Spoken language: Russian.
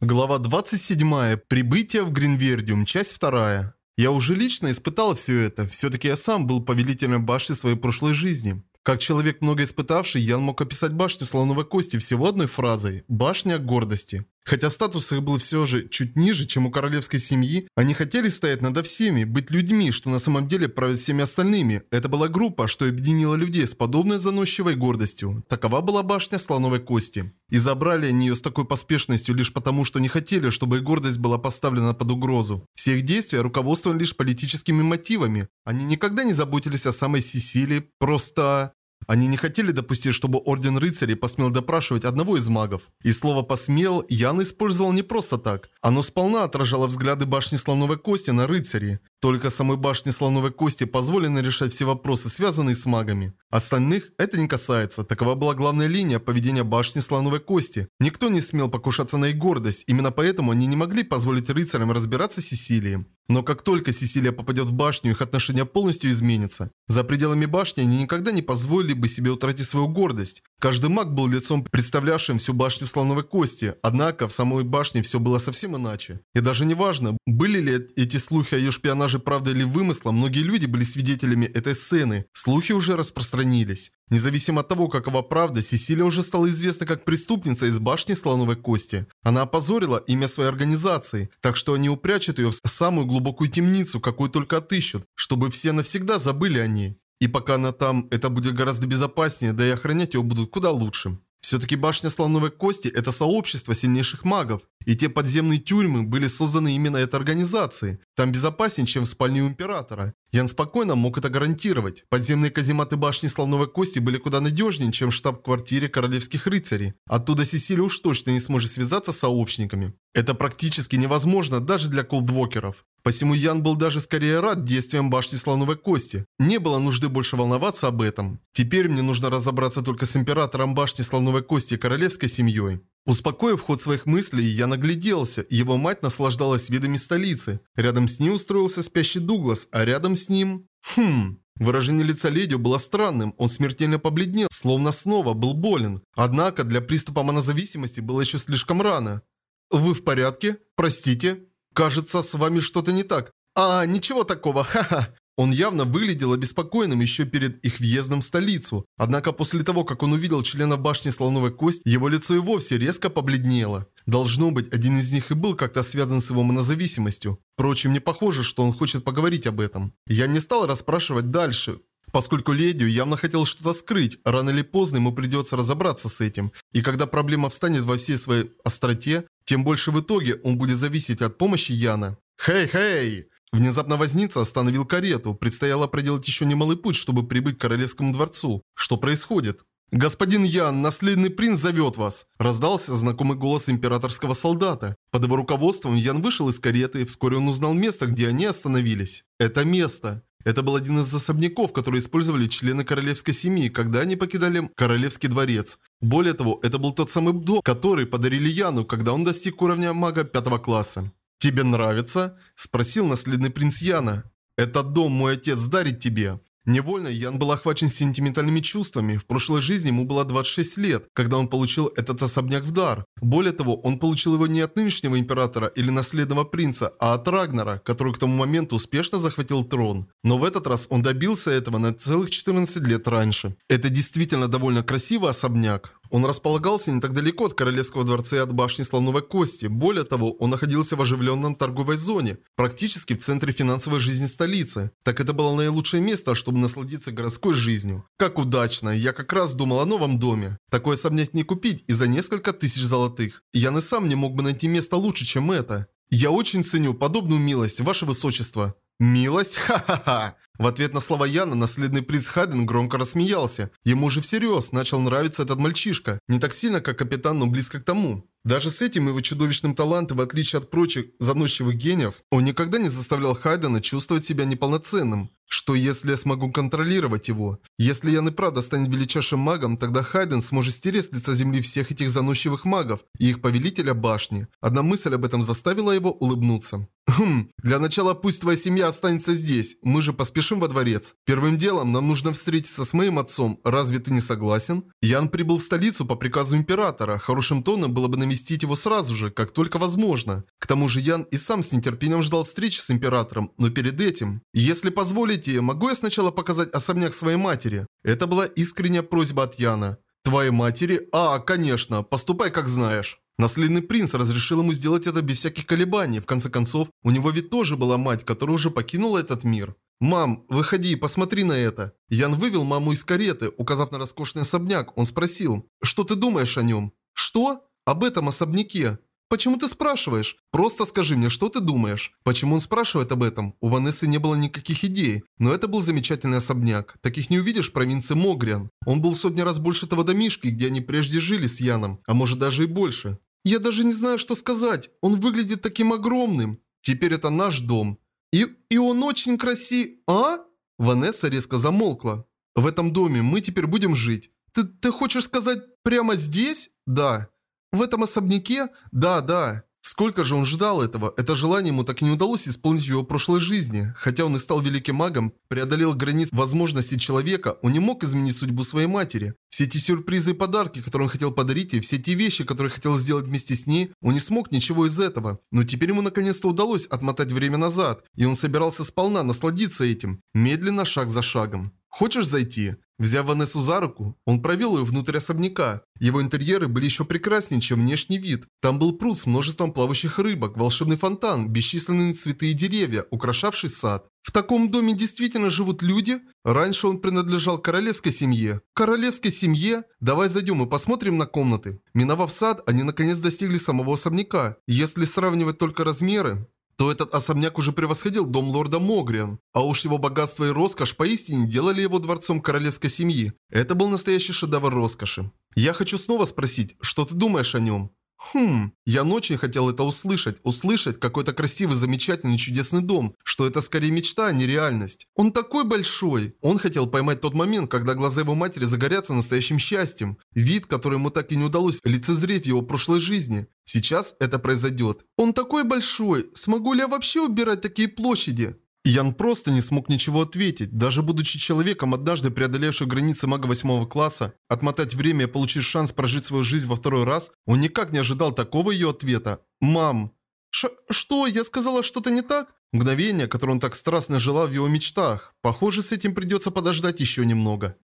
Глава 27. Прибытие в Гринвердиум. Часть 2. Я уже лично испытал все это. Все-таки я сам был повелителем башни своей прошлой жизни. Как человек, много испытавший, я мог описать башню слоновой кости всего одной фразой – «башня гордости». Хотя статус их был все же чуть ниже, чем у королевской семьи, они хотели стоять над всеми, быть людьми, что на самом деле правят всеми остальными. Это была группа, что объединила людей с подобной заносчивой гордостью. Такова была башня слоновой кости. И забрали они ее с такой поспешностью лишь потому, что не хотели, чтобы их гордость была поставлена под угрозу. Все их действия руководствовали лишь политическими мотивами. Они никогда не заботились о самой Сесилии, просто... Они не хотели допустить, чтобы Орден Рыцарей посмел допрашивать одного из магов. И слово «посмел» Ян использовал не просто так. Оно сполна отражало взгляды башни Слоновой Кости на рыцарей. Только самой башне Слоновой Кости позволено решать все вопросы, связанные с магами. Остальных это не касается. Такова была главная линия поведения башни Слоновой Кости. Никто не смел покушаться на их гордость. Именно поэтому они не могли позволить рыцарям разбираться с Сесилией. Но как только Сесилия попадет в башню, их отношения полностью изменятся. За пределами башни они никогда не позволили бы себе утратить свою гордость. Каждый маг был лицом, представлявшим всю башню слоновой кости, однако в самой башне все было совсем иначе. И даже не важно, были ли эти слухи о ее шпионаже правдой или вымыслом, многие люди были свидетелями этой сцены. Слухи уже распространились. Независимо от того, какова правда, Сесилия уже стала известна как преступница из башни слоновой кости. Она опозорила имя своей организации, так что они упрячут ее в самую глубокую темницу, какую только отыщут, чтобы все навсегда забыли о ней. И пока она там, это будет гораздо безопаснее, да и охранять его будут куда лучше. Все-таки башня слоновой кости – это сообщество сильнейших магов, и те подземные тюрьмы были созданы именно этой организацией. Там безопаснее, чем в спальне у Императора. Ян спокойно мог это гарантировать. Подземные казематы башни слоновой кости были куда надежнее, чем штаб-квартире королевских рыцарей. Оттуда Сесилия уж точно не сможет связаться с сообщниками. Это практически невозможно даже для колдвокеров. Посему Ян был даже скорее рад действиям башни слоновой кости. Не было нужды больше волноваться об этом. Теперь мне нужно разобраться только с императором башни слоновой кости и королевской семьей. Успокоив ход своих мыслей, я нагляделся, его мать наслаждалась видами столицы. Рядом с ней устроился спящий Дуглас, а рядом с ним... Хм... Выражение лица леди было странным, он смертельно побледнел, словно снова был болен. Однако для приступа монозависимости было еще слишком рано. «Вы в порядке? Простите?» Кажется, с вами что-то не так. А, ничего такого, ха-ха. Он явно выглядел обеспокоенным еще перед их въездом в столицу. Однако после того, как он увидел члена башни Слоновой Кости, его лицо и вовсе резко побледнело. Должно быть, один из них и был как-то связан с его монозависимостью. Впрочем, не похоже, что он хочет поговорить об этом. Я не стал расспрашивать дальше, Поскольку Ледию явно хотел что-то скрыть, рано или поздно ему придется разобраться с этим. И когда проблема встанет во всей своей остроте, тем больше в итоге он будет зависеть от помощи Яна. «Хей-хей!» Внезапно возница остановил карету. Предстояло проделать еще немалый путь, чтобы прибыть к королевскому дворцу. Что происходит? «Господин Ян, наследный принц зовет вас!» Раздался знакомый голос императорского солдата. Под его руководством Ян вышел из кареты, и вскоре он узнал место, где они остановились. Это место. Это был один из особняков, которые использовали члены королевской семьи, когда они покидали королевский дворец. Более того, это был тот самый дом, который подарили Яну, когда он достиг уровня мага пятого класса. «Тебе нравится?» – спросил наследный принц Яна. «Этот дом мой отец дарит тебе. Невольно Ян был охвачен сентиментальными чувствами. В прошлой жизни ему было 26 лет, когда он получил этот особняк в дар. Более того, он получил его не от нынешнего императора или наследного принца, а от Рагнара, который к тому моменту успешно захватил трон. Но в этот раз он добился этого на целых 14 лет раньше. Это действительно довольно красивый особняк. Он располагался не так далеко от Королевского дворца и от башни Слоновой Кости. Более того, он находился в оживленном торговой зоне, практически в центре финансовой жизни столицы. Так это было наилучшее место, чтобы насладиться городской жизнью. Как удачно, я как раз думал о новом доме. Такой особняк не купить и за несколько тысяч золотых. Я и сам не мог бы найти место лучше, чем это. Я очень ценю подобную милость, ваше высочество. Милость? Ха-ха-ха! В ответ на слова Яна наследный принц Хайден громко рассмеялся. Ему же всерьез начал нравиться этот мальчишка. Не так сильно, как капитан, но близко к тому. Даже с этим его чудовищным талантом, в отличие от прочих заносчивых гениев, он никогда не заставлял Хайдена чувствовать себя неполноценным. Что если я смогу контролировать его? Если Ян и правда станет величайшим магом, тогда Хайден сможет стереть с лица земли всех этих заносчивых магов и их повелителя башни. Одна мысль об этом заставила его улыбнуться. Хм, для начала пусть твоя семья останется здесь, мы же поспешим во дворец. Первым делом нам нужно встретиться с моим отцом, разве ты не согласен? Ян прибыл в столицу по приказу императора, хорошим тоном было бы навестить его сразу же, как только возможно. К тому же Ян и сам с нетерпением ждал встречи с императором, но перед этим... Если позволите, могу я сначала показать особняк своей матери? Это была искренняя просьба от Яна. Твоей матери? А, конечно, поступай как знаешь. Наследный принц разрешил ему сделать это без всяких колебаний. В конце концов, у него ведь тоже была мать, которая уже покинула этот мир. «Мам, выходи и посмотри на это». Ян вывел маму из кареты, указав на роскошный особняк. Он спросил, «Что ты думаешь о нем?» «Что? Об этом особняке?» «Почему ты спрашиваешь? Просто скажи мне, что ты думаешь?» Почему он спрашивает об этом? У Ванессы не было никаких идей, но это был замечательный особняк. Таких не увидишь в провинции Могриан. Он был сотни раз больше того домишки, где они прежде жили с Яном, а может даже и больше. Я даже не знаю, что сказать. Он выглядит таким огромным. Теперь это наш дом. И, и он очень красив... А? Ванесса резко замолкла. В этом доме мы теперь будем жить. Ты, ты хочешь сказать прямо здесь? Да. В этом особняке? Да, да. Сколько же он ждал этого? Это желание ему так и не удалось исполнить в его прошлой жизни. Хотя он и стал великим магом, преодолел границ возможностей человека, он не мог изменить судьбу своей матери. Все эти сюрпризы и подарки, которые он хотел подарить, и все те вещи, которые хотел сделать вместе с ней, он не смог ничего из этого. Но теперь ему наконец-то удалось отмотать время назад, и он собирался сполна насладиться этим, медленно, шаг за шагом. «Хочешь зайти?» Взяв Ванессу за руку, он провел ее внутрь особняка. Его интерьеры были еще прекраснее, чем внешний вид. Там был пруд с множеством плавающих рыбок, волшебный фонтан, бесчисленные цветы и деревья, украшавший сад. В таком доме действительно живут люди? Раньше он принадлежал королевской семье. Королевской семье? Давай зайдем и посмотрим на комнаты. Миновав сад, они наконец достигли самого особняка. Если сравнивать только размеры, то этот особняк уже превосходил дом лорда Могриан. А уж его богатство и роскошь поистине делали его дворцом королевской семьи. Это был настоящий шедевр роскоши. Я хочу снова спросить, что ты думаешь о нем? Хм, я очень хотел это услышать. Услышать какой-то красивый, замечательный, чудесный дом. Что это скорее мечта, а не реальность. Он такой большой. Он хотел поймать тот момент, когда глаза его матери загорятся настоящим счастьем. Вид, который ему так и не удалось лицезреть в его прошлой жизни. Сейчас это произойдет. Он такой большой. Смогу ли я вообще убирать такие площади? Ян просто не смог ничего ответить. Даже будучи человеком, однажды преодолевшим границы мага восьмого класса, отмотать время и получить шанс прожить свою жизнь во второй раз, он никак не ожидал такого ее ответа. «Мам». Ш «Что? Я сказала что-то не так?» Мгновение, которое он так страстно желал в его мечтах. Похоже, с этим придется подождать еще немного.